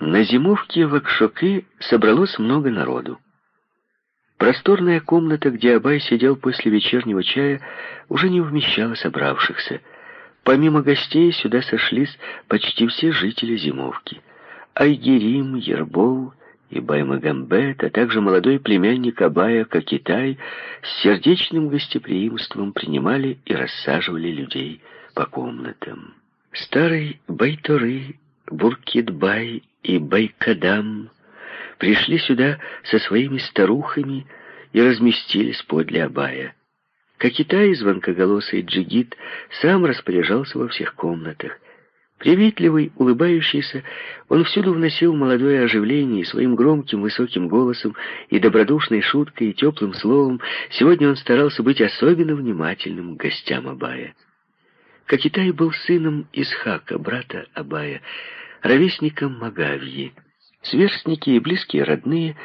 На зимовке в Акшоке собралось много народу. Просторная комната, где Абай сидел после вечернего чая, уже не вмещала собравшихся. Помимо гостей сюда сошлись почти все жители зимовки. Айгерим, Ербол и Баймагамбет, а также молодой племянник Абая Кокитай с сердечным гостеприимством принимали и рассаживали людей по комнатам. Старый Байторы, Буркитбай и Байкадам пришли сюда со своими старухами и разместились подле Абая. Кокитай, звонкоголосый джигит, сам распоряжался во всех комнатах. Приветливый, улыбающийся, он всюду вносил молодое оживление своим громким высоким голосом и добродушной шуткой и теплым словом. Сегодня он старался быть особенно внимательным к гостям Абая. Кокитай был сыном Исхака, брата Абая, ровесником Магавьи. Сверстники и близкие родные,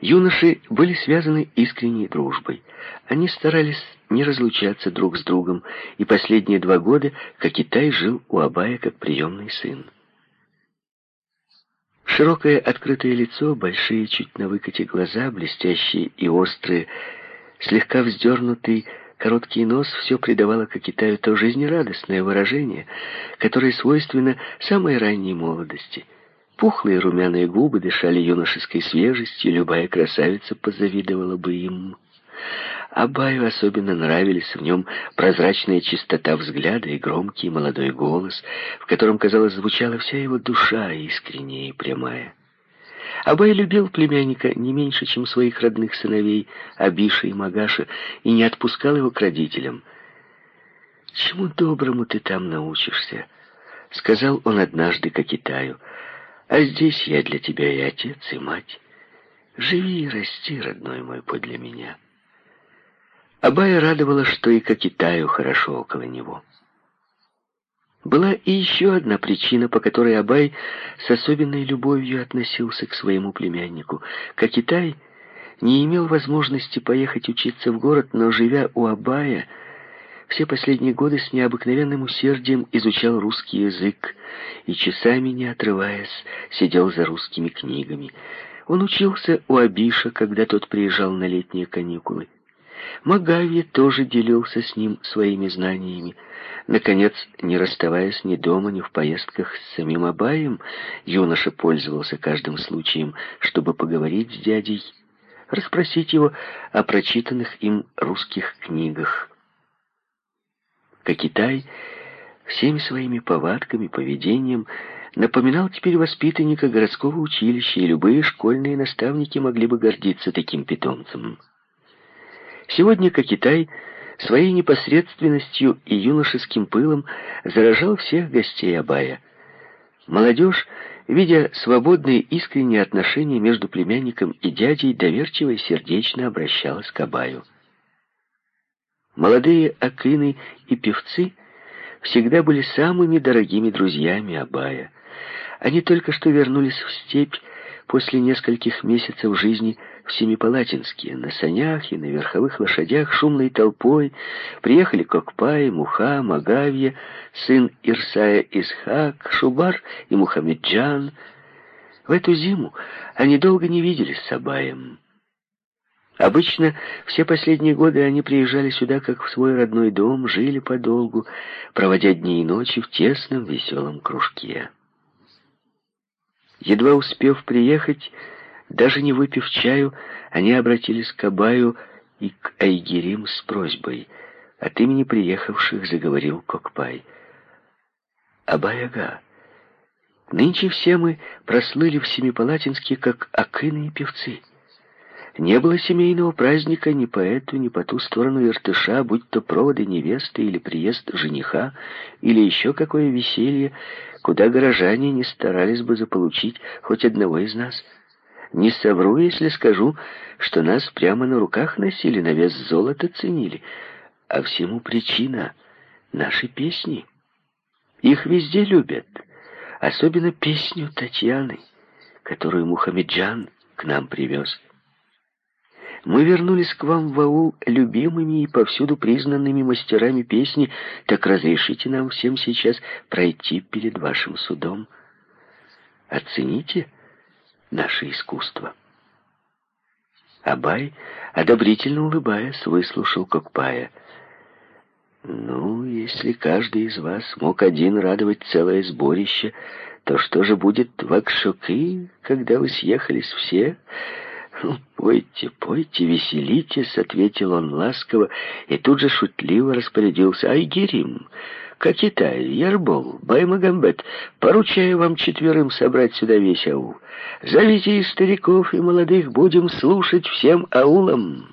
юноши были связаны искренней дружбой. Они старались не разлучаться друг с другом, и последние два года Кокитай жил у Абая как приемный сын. Широкое открытое лицо, большие чуть на выкате глаза, блестящие и острые, слегка вздернутый короткий нос все придавало Кокитаю то жизнерадостное выражение, которое свойственно самой ранней молодости — Пухлые румяные губы дышали юношеской свежестью, любая красавица позавидовала бы им. Абаю особенно нравились в нем прозрачная чистота взгляда и громкий молодой голос, в котором, казалось, звучала вся его душа, искренняя и прямая. Абай любил племянника не меньше, чем своих родных сыновей, Абиша и Магаша, и не отпускал его к родителям. «Чему доброму ты там научишься?» — сказал он однажды Китаю. А здесь я для тебя и отец, и мать. Живи и расти, родной мой, подле меня. Абая радовала, что и к Китаю хорошо около него. Была и еще одна причина, по которой Абай с особенной любовью относился к своему племяннику. Кокитай не имел возможности поехать учиться в город, но, живя у Абая, все последние годы с необыкновенным усердием изучал русский язык и часами, не отрываясь, сидел за русскими книгами. Он учился у Абиша, когда тот приезжал на летние каникулы. Магавье тоже делился с ним своими знаниями. Наконец, не расставаясь ни дома, ни в поездках с самим Абаем, юноша пользовался каждым случаем, чтобы поговорить с дядей, расспросить его о прочитанных им русских книгах. Кокитай всеми своими повадками, поведением напоминал теперь воспитанника городского училища, и любые школьные наставники могли бы гордиться таким питомцем. Сегодня Кокитай своей непосредственностью и юношеским пылом заражал всех гостей Абая. Молодежь, видя свободные искренние отношения между племянником и дядей, доверчиво и сердечно обращалась к Абаю. Молодые акины и певцы всегда были самыми дорогими друзьями Абая. Они только что вернулись в степь после нескольких месяцев жизни в Семипалатинске. На санях и на верховых лошадях шумной толпой приехали Кокпай, Муха, Магавья, сын Ирсая Исхак, Шубар и Мухаммеджан. В эту зиму они долго не виделись с Абаем. Обычно все последние годы они приезжали сюда, как в свой родной дом, жили подолгу, проводя дни и ночи в тесном веселом кружке. Едва успев приехать, даже не выпив чаю, они обратились к Абаю и к Айгерим с просьбой. От имени приехавших заговорил Кокпай. «Абай-ага, нынче все мы прослыли в Семипалатинске, как акыны и певцы». Не было семейного праздника ни по эту, ни по ту сторону Иртыша, будь то проводы невесты или приезд жениха, или еще какое веселье, куда горожане не старались бы заполучить хоть одного из нас. Не совру, если скажу, что нас прямо на руках носили, на вес золота ценили, а всему причина — наши песни. Их везде любят, особенно песню Татьяны, которую Мухаммеджан к нам привез. Мы вернулись к вам в аул любимыми и повсюду признанными мастерами песни, так разрешите нам всем сейчас пройти перед вашим судом. Оцените наше искусство. Абай, одобрительно улыбаясь, выслушал Кокпая. «Ну, если каждый из вас мог один радовать целое сборище, то что же будет в Акшуки, когда вы съехались все?» «Ну, пойте, пойте, веселитесь», — ответил он ласково и тут же шутливо распорядился. «Айгерим, Кокитай, Ярбол, Баймагамбет, поручаю вам четверым собрать сюда весь аул. Зовите и стариков, и молодых, будем слушать всем аулам».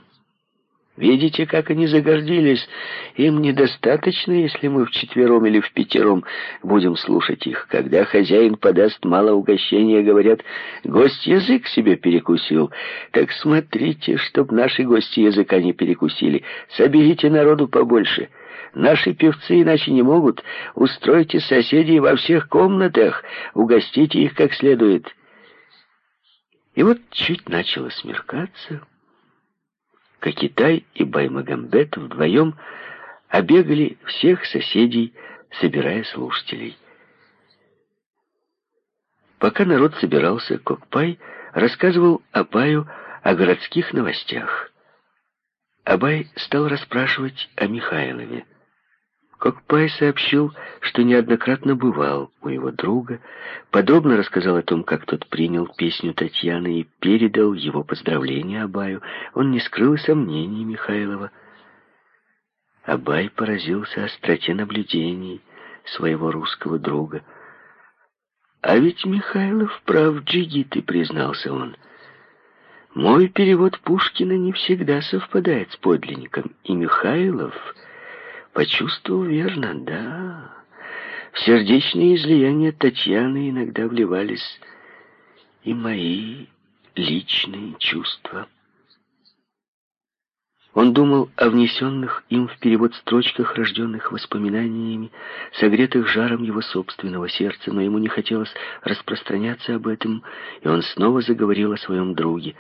Видите, как они загордились? Им недостаточно, если мы вчетвером или в пятером будем слушать их. Когда хозяин подаст мало угощения, говорят, гость язык себе перекусил. Так смотрите, чтоб наши гости языка не перекусили. Соберите народу побольше. Наши певцы иначе не могут. Устройте соседей во всех комнатах, угостите их как следует. И вот чуть начало смеркаться... Кокитай и Баймагамбет вдвоем обегали всех соседей, собирая слушателей. Пока народ собирался, Кокпай рассказывал Абаю о городских новостях. Абай стал расспрашивать о Михайлове. Кокпай сообщил, что неоднократно бывал у его друга, подробно рассказал о том, как тот принял песню Татьяны и передал его поздравления Абаю. Он не скрыл сомнений Михайлова. Абай поразился остроте наблюдений своего русского друга. «А ведь Михайлов прав, джигиты», — признался он. «Мой перевод Пушкина не всегда совпадает с подлинником, и Михайлов...» Почувствовал верно, да. В сердечные излияния Татьяны иногда вливались и мои личные чувства. Он думал о внесенных им в перевод строчках, рожденных воспоминаниями, согретых жаром его собственного сердца, но ему не хотелось распространяться об этом, и он снова заговорил о своем друге.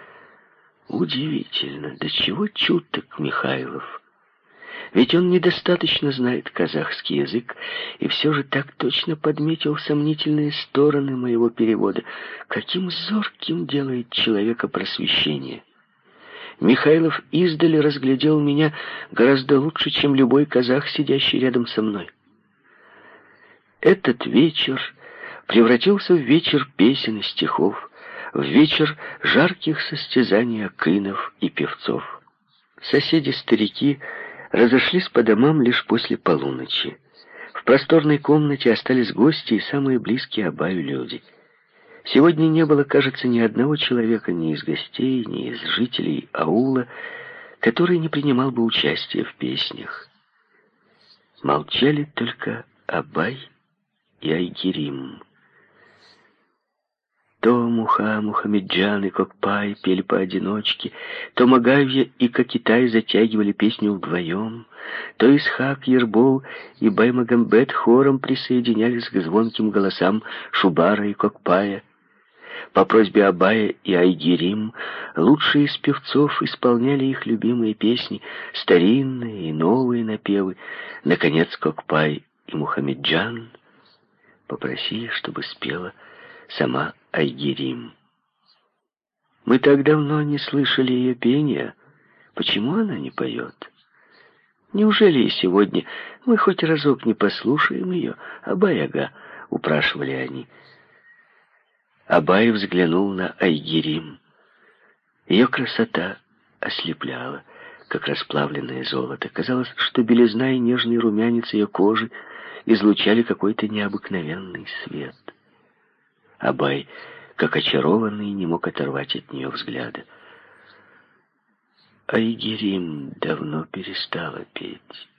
Удивительно, до чего чуток Михайлов. Ведь он недостаточно знает казахский язык, и все же так точно подметил сомнительные стороны моего перевода. Каким зорким делает человека просвещение. Михайлов издали разглядел меня гораздо лучше, чем любой казах, сидящий рядом со мной. Этот вечер превратился в вечер песен и стихов, в вечер жарких состязаний акинов и певцов. Соседи-старики разошлись по домам лишь после полуночи. В просторной комнате остались гости и самые близкие Абаю люди. Сегодня не было, кажется, ни одного человека ни из гостей, ни из жителей аула, который не принимал бы участия в песнях. Молчали только Абай и Айгерим. То Муха, Мухамеджан и Кокпай пели поодиночке, то Магавья и Кокитай затягивали песню вдвоем, то Исхак, Ербол и Баймагамбет хором присоединялись к звонким голосам Шубара и Кокпая. По просьбе Абая и Айгерим лучшие из певцов исполняли их любимые песни, старинные и новые напевы. Наконец Кокпай и Мухамеджан попросили, чтобы спела сама Айгерим. Мы так давно не слышали ее пения. Почему она не поет? Неужели и сегодня мы хоть разок не послушаем ее? Абаяга, упрашивали они. Абай взглянул на Айгерим. Ее красота ослепляла, как расплавленное золото. Казалось, что белизна и нежный румянец ее кожи излучали какой-то необыкновенный свет. Абай, как очарованный, не мог оторвать от нее взгляда. Айгерим давно перестала петь.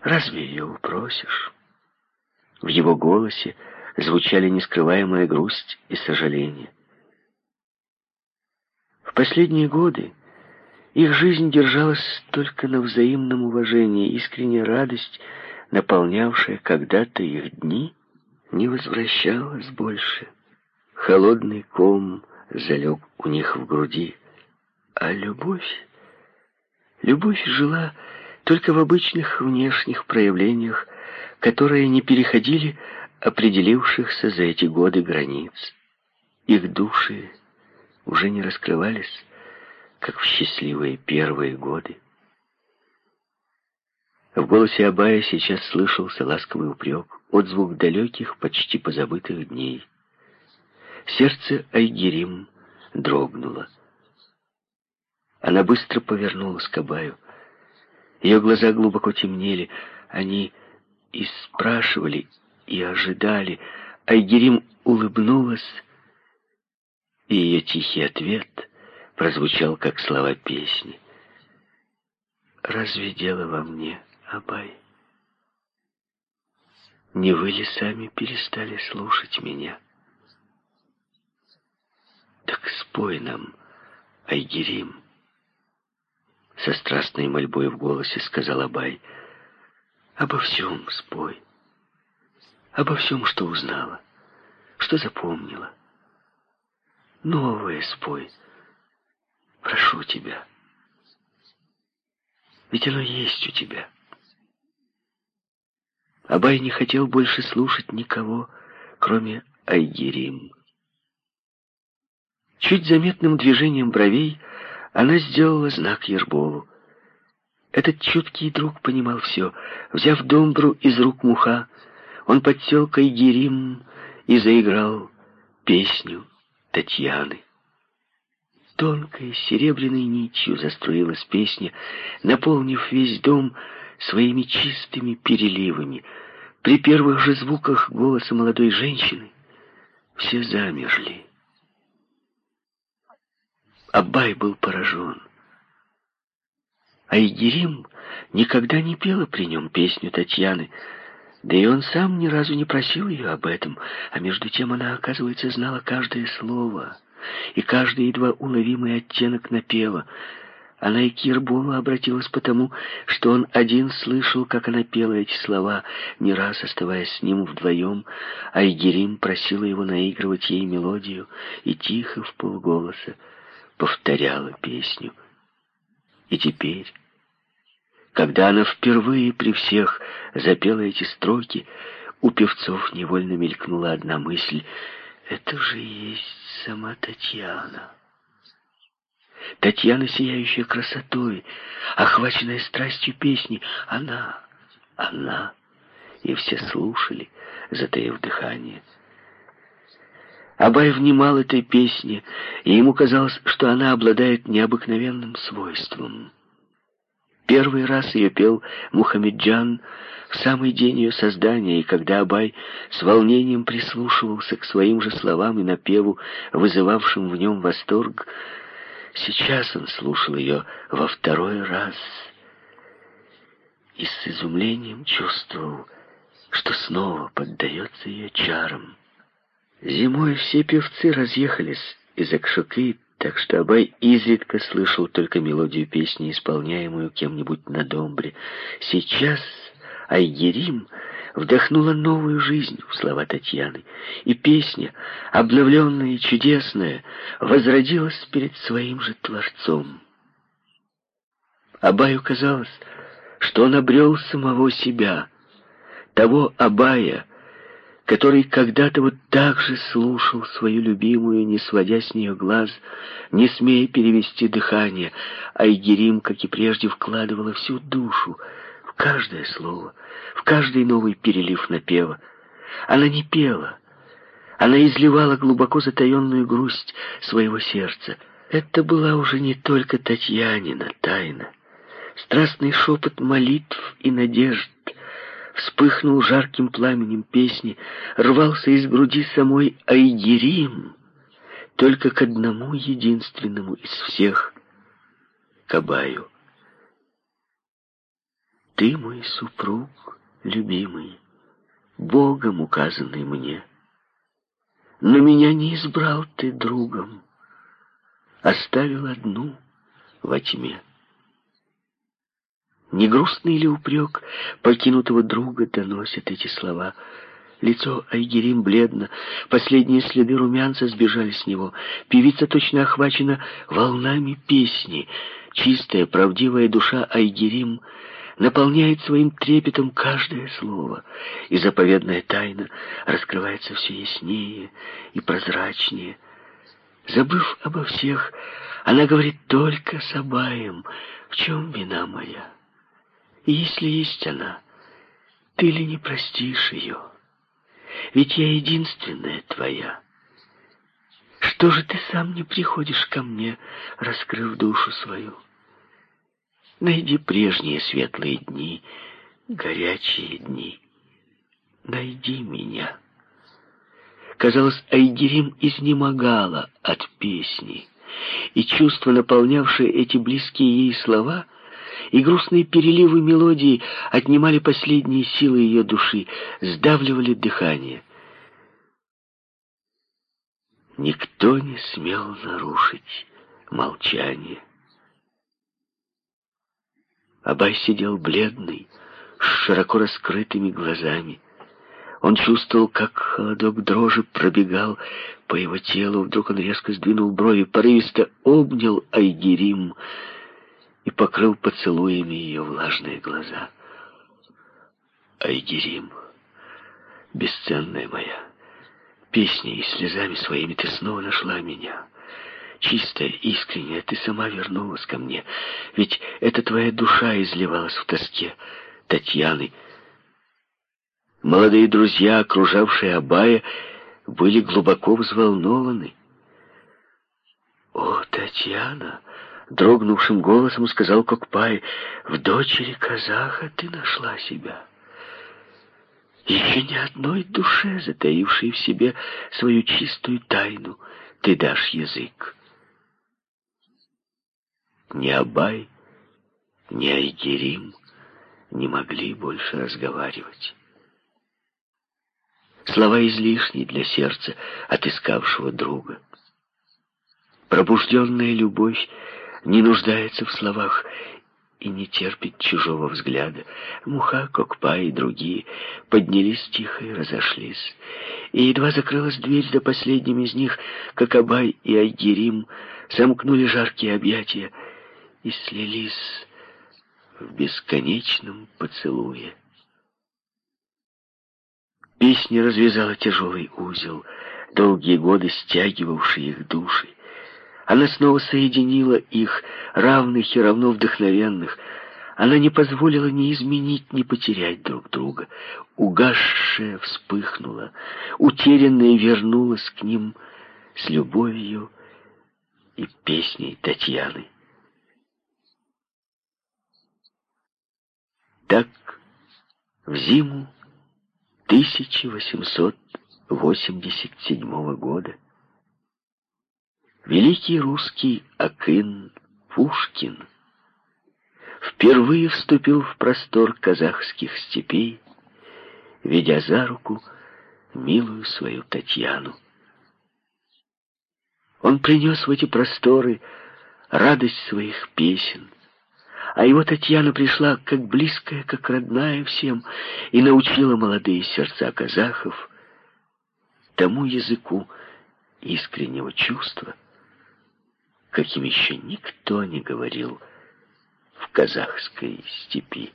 Разве ее упросишь? В его голосе звучали нескрываемая грусть и сожаление. В последние годы их жизнь держалась только на взаимном уважении, искренняя радость, наполнявшая когда-то их дни, не возвращалась больше. Холодный ком залег у них в груди. А любовь... Любовь жила только в обычных внешних проявлениях, которые не переходили определившихся за эти годы границ. Их души уже не раскрывались, как в счастливые первые годы. В голосе Абая сейчас слышался ласковый упрек, отзвук далеких, почти позабытых дней. Сердце Айгерим дрогнуло. Она быстро повернулась к Абаю. Ее глаза глубоко темнели. Они и спрашивали, и ожидали. Айгерим улыбнулась, и ее тихий ответ прозвучал, как слова песни. «Разве дело во мне, Абай? Не вы ли сами перестали слушать меня?» «Так спой нам, Айгерим!» Со страстной мольбой в голосе сказал Абай. «Обо всем спой. Обо всем, что узнала, что запомнила. Новое спой. Прошу тебя. Ведь оно есть у тебя». Абай не хотел больше слушать никого, кроме Айгерим. Чуть заметным движением бровей она сделала знак Ерболу. Этот чуткий друг понимал все. Взяв домбру из рук муха, он подсел к Айгерим и заиграл песню Татьяны. Тонкой серебряной нитью заструилась песня, наполнив весь дом своими чистыми переливами. При первых же звуках голоса молодой женщины все замерли. Аббай был поражен. А Игерим никогда не пела при нем песню Татьяны, да и он сам ни разу не просил ее об этом, а между тем она, оказывается, знала каждое слово и каждый едва уловимый оттенок напева. Она и к Ерболу обратилась потому, что он один слышал, как она пела эти слова, не раз оставаясь с ним вдвоем, а Игерим просила его наигрывать ей мелодию и тихо в полголоса повторяла песню. И теперь, когда она впервые при всех запела эти строки, у певцов невольно мелькнула одна мысль — это же есть сама Татьяна. Татьяна, сияющая красотой, охваченная страстью песни, она, она. И все слушали, затаив дыхание — Абай внимал этой песне, и ему казалось, что она обладает необыкновенным свойством. Первый раз ее пел Мухаммеджан в самый день ее создания, и когда Абай с волнением прислушивался к своим же словам и напеву, вызывавшим в нем восторг, сейчас он слушал ее во второй раз и с изумлением чувствовал, что снова поддается ее чарам. Зимой все певцы разъехались из Акшуки, так что Абай изредка слышал только мелодию песни, исполняемую кем-нибудь на домбре. Сейчас Айгерим вдохнула новую жизнь в слова Татьяны, и песня, обновленная и чудесная, возродилась перед своим же Творцом. Абаю казалось, что он обрел самого себя, того Абая, который когда-то вот так же слушал свою любимую, не сводя с нее глаз, не смея перевести дыхание, а Игерим, как и прежде, вкладывала всю душу каждое слово, в каждый новый перелив напева. Она не пела, она изливала глубоко затаенную грусть своего сердца. Это была уже не только Татьянина тайна, страстный шепот молитв и надежд, вспыхнул жарким пламенем песни, рвался из груди самой Айгерим, только к одному единственному из всех — Кабаю. Ты мой супруг, любимый, Богом указанный мне, но меня не избрал ты другом, оставил одну во тьме. Не грустный ли упрек покинутого друга доносят эти слова? Лицо Айгерим бледно, последние следы румянца сбежали с него. Певица точно охвачена волнами песни. Чистая, правдивая душа Айгерим наполняет своим трепетом каждое слово, и заповедная тайна раскрывается все яснее и прозрачнее — Забыв обо всех, она говорит только с Абаем. В чем вина моя? И если есть она, ты ли не простишь ее? Ведь я единственная твоя. Что же ты сам не приходишь ко мне, раскрыв душу свою? Найди прежние светлые дни, горячие дни. Найди меня. Казалось, Айгерим изнемогала от песни, и чувства, наполнявшие эти близкие ей слова, и грустные переливы мелодии отнимали последние силы ее души, сдавливали дыхание. Никто не смел нарушить молчание. Абай сидел бледный, с широко раскрытыми глазами. Он чувствовал, как холодок дрожи пробегал по его телу. Вдруг он резко сдвинул брови, порывисто обнял Айгерим и покрыл поцелуями ее влажные глаза. Айгерим, бесценная моя, песней и слезами своими ты снова нашла меня чистая, искренняя, ты сама вернулась ко мне. Ведь это твоя душа изливалась в тоске Татьяны. Молодые друзья, окружавшие Абая, были глубоко взволнованы. «О, Татьяна!» — дрогнувшим голосом сказал Кокпай, «в дочери казаха ты нашла себя». Еще ни одной душе, затаившей в себе свою чистую тайну, ты дашь язык. Ни Абай, ни Айгерим не могли больше разговаривать. Слова излишни для сердца, отыскавшего друга. Пробужденная любовь не нуждается в словах и не терпит чужого взгляда. Муха, Кокпа и другие поднялись тихо и разошлись. И едва закрылась дверь за последним из них, как Абай и Айгерим сомкнули жаркие объятия и слились в бесконечном поцелуе. Песня развязала тяжелый узел, долгие годы стягивавший их души. Она снова соединила их, равных и равно вдохновенных. Она не позволила ни изменить, ни потерять друг друга. Угасшая вспыхнула, утерянная вернулась к ним с любовью и песней Татьяны. Так, в зиму 1887 года великий русский Акын Пушкин впервые вступил в простор казахских степей, ведя за руку милую свою Татьяну. Он принес в эти просторы радость своих песен, а его Татьяна пришла как близкая, как родная всем, и научила молодые сердца казахов тому языку искреннего чувства, каким еще никто не говорил в казахской степи.